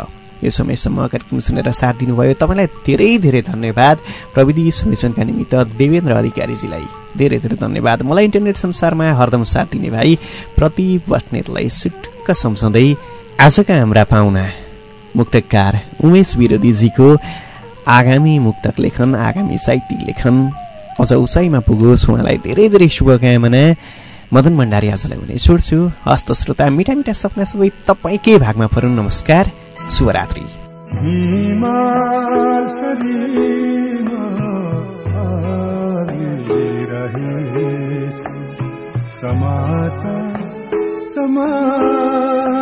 यो समयसम्म कार्यक्रम सुनेर साथ दिनुभयो। तपाईँलाई धेरै धेरै धन्यवाद। प्रविधि संयोजनका निमित्त देवेन्द्र अधिकारीजीलाई धेरै धेरै धन्यवाद। मलाई इन्टरनेट संसारमा हरदम साथ दिने भाइ प्रति बस्नेतलाई सुटुक्क सम्झाउँदै आजका हाम्रा पाहुना मुक्तकार उमेश विरोधीजीको आगामी मुक्तक लेखन आगामी साहित्यिक लेखन अझ उचाइमा पुगोस् उहाँलाई धेरै धेरै शुभकामना। मदन भण्डारी आजलाई भने छोड्छु। हस्त श्रोता मिठा मिठा सपना सबै तपाईँकै भागमा परुन् नमस्कार शुभरात्रि।
समाता समाता।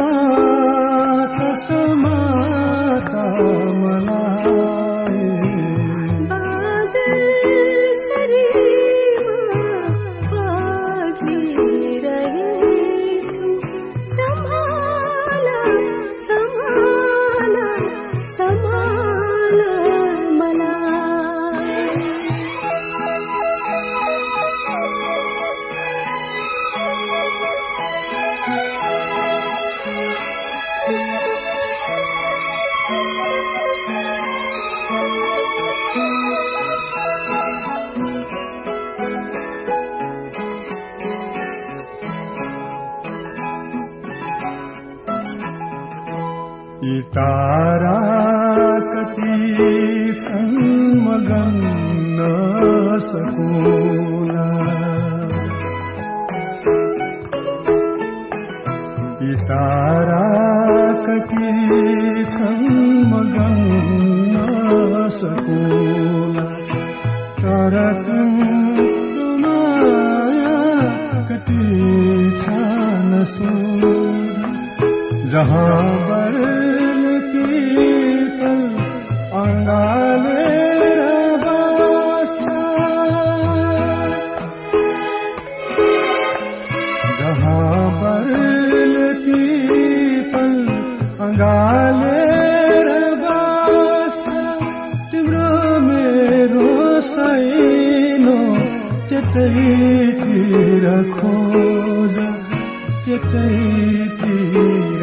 समाता पीपल अङ्गालेर बस्छ जहाँ बरल तिम्रो मेरो सैनो त्यतैतिर खोज त्यतैतिर